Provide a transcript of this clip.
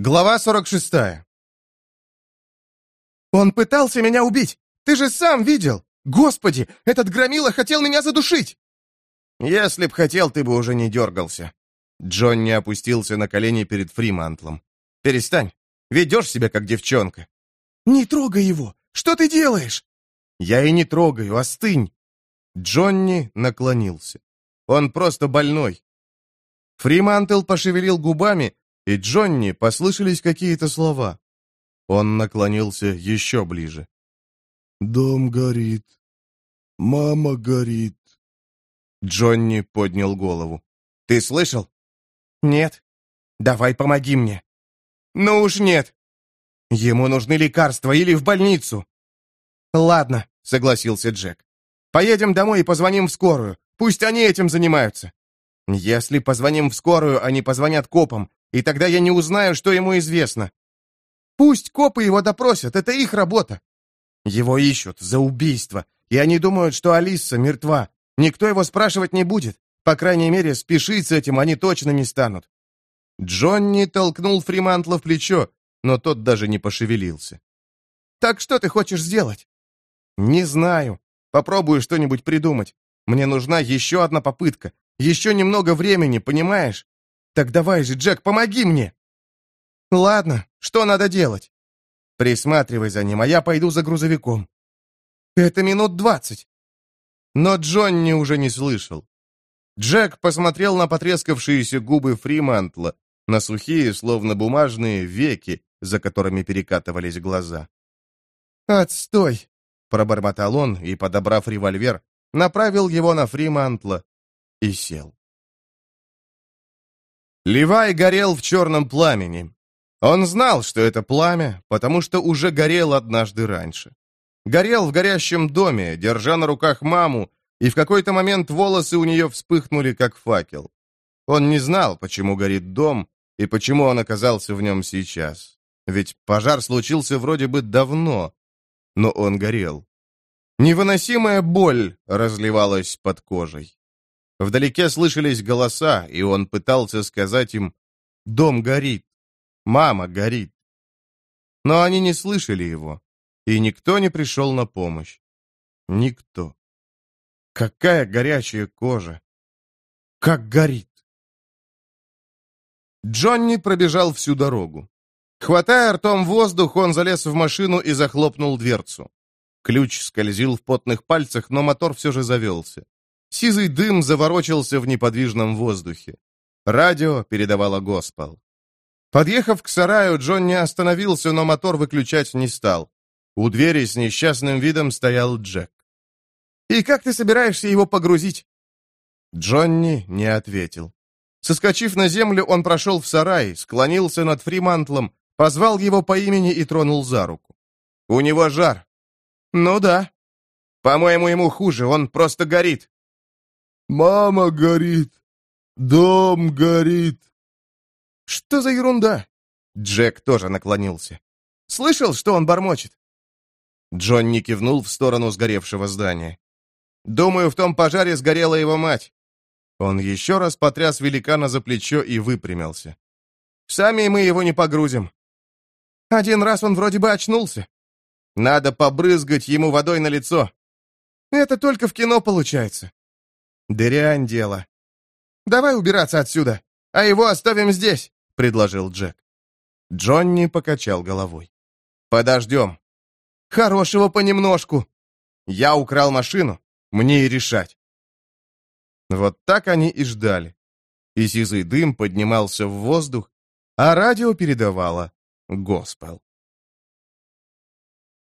Глава 46. «Он пытался меня убить! Ты же сам видел! Господи, этот громила хотел меня задушить!» «Если б хотел, ты бы уже не дергался». Джонни опустился на колени перед Фримантлом. «Перестань. Ведешь себя, как девчонка». «Не трогай его! Что ты делаешь?» «Я и не трогаю, остынь!» Джонни наклонился. «Он просто больной». Фримантл пошевелил губами, и Джонни послышались какие-то слова. Он наклонился еще ближе. «Дом горит. Мама горит». Джонни поднял голову. «Ты слышал?» «Нет. Давай помоги мне». «Ну уж нет. Ему нужны лекарства или в больницу». «Ладно», — согласился Джек. «Поедем домой и позвоним в скорую. Пусть они этим занимаются. Если позвоним в скорую, они позвонят копам, и тогда я не узнаю, что ему известно. Пусть копы его допросят, это их работа. Его ищут за убийство, и они думают, что Алиса мертва. Никто его спрашивать не будет. По крайней мере, спешить с этим они точно не станут. Джонни толкнул Фримантла в плечо, но тот даже не пошевелился. «Так что ты хочешь сделать?» «Не знаю. Попробую что-нибудь придумать. Мне нужна еще одна попытка. Еще немного времени, понимаешь? Так давай же, Джек, помоги мне!» «Ладно, что надо делать?» «Присматривай за ним, а я пойду за грузовиком». «Это минут двадцать». Но Джонни уже не слышал. Джек посмотрел на потрескавшиеся губы Фримантла, на сухие, словно бумажные, веки, за которыми перекатывались глаза. «Отстой!» — пробормотал он и, подобрав револьвер, направил его на Фримантла и сел. Левай горел в черном пламени. Он знал, что это пламя, потому что уже горел однажды раньше. Горел в горящем доме, держа на руках маму, и в какой-то момент волосы у нее вспыхнули, как факел. Он не знал, почему горит дом и почему он оказался в нем сейчас. Ведь пожар случился вроде бы давно, но он горел. Невыносимая боль разливалась под кожей. Вдалеке слышались голоса, и он пытался сказать им «Дом горит! Мама горит!» Но они не слышали его, и никто не пришел на помощь. Никто. Какая горячая кожа! Как горит! Джонни пробежал всю дорогу. Хватая ртом воздух, он залез в машину и захлопнул дверцу. Ключ скользил в потных пальцах, но мотор все же завелся. Сизый дым заворочился в неподвижном воздухе. Радио передавало госпел. Подъехав к сараю, Джонни остановился, но мотор выключать не стал. У двери с несчастным видом стоял Джек. «И как ты собираешься его погрузить?» Джонни не ответил. Соскочив на землю, он прошел в сарай, склонился над Фримантлом, позвал его по имени и тронул за руку. «У него жар». «Ну да». «По-моему, ему хуже, он просто горит». Мама горит. Дом горит. Что за ерунда? Джек тоже наклонился. Слышал, что он бормочет? Джонни кивнул в сторону сгоревшего здания. Думаю, в том пожаре сгорела его мать. Он еще раз потряс великана за плечо и выпрямился. Сами мы его не погрузим. Один раз он вроде бы очнулся. Надо побрызгать ему водой на лицо. Это только в кино получается. «Дрянь дело». «Давай убираться отсюда, а его оставим здесь», — предложил Джек. Джонни покачал головой. «Подождем». «Хорошего понемножку». «Я украл машину, мне и решать». Вот так они и ждали. И сизый дым поднимался в воздух, а радио передавало «Госпел».